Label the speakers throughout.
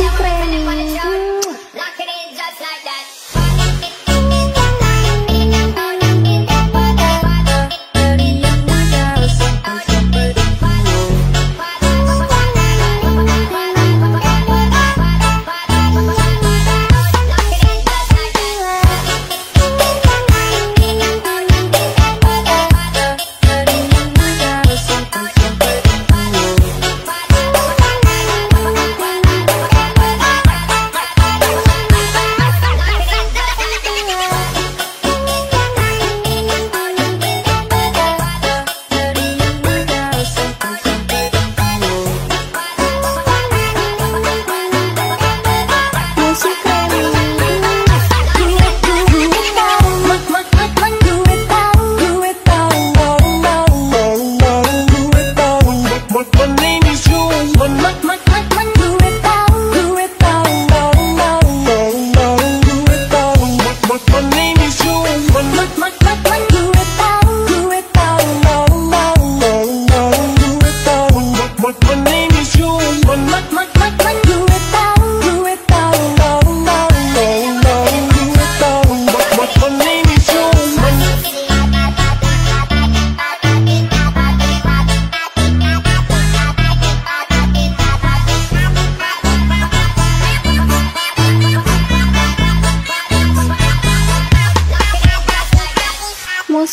Speaker 1: все хорошо.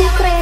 Speaker 1: secret.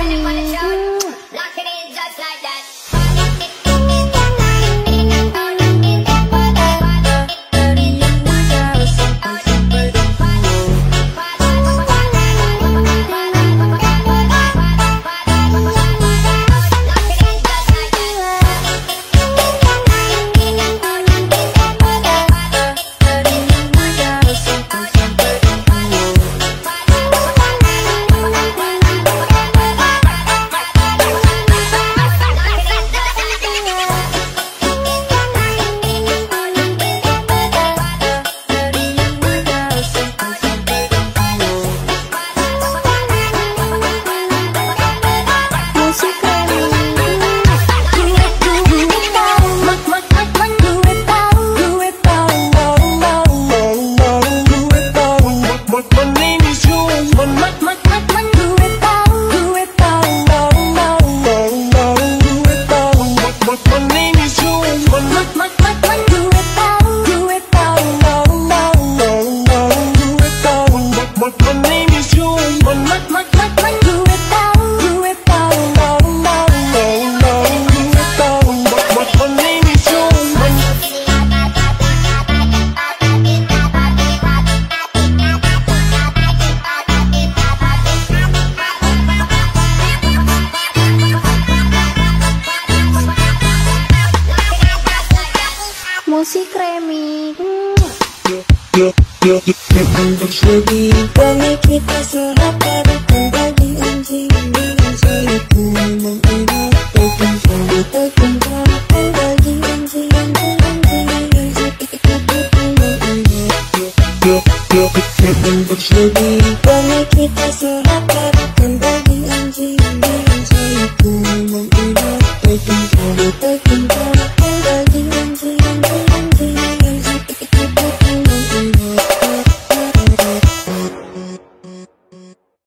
Speaker 1: musik kremi
Speaker 2: 예쁜 목소리 꿈이 깊어서 아까를 건달리 움직이는 제일 꿈은 이래 예쁜 소리 예쁜 소리 건달리 움직이는 제일 예쁜 목소리 꿈이 깊어서 아까를 건달리 움직이는 제일 꿈은 이래 예쁜 소리
Speaker 3: 예쁜 소리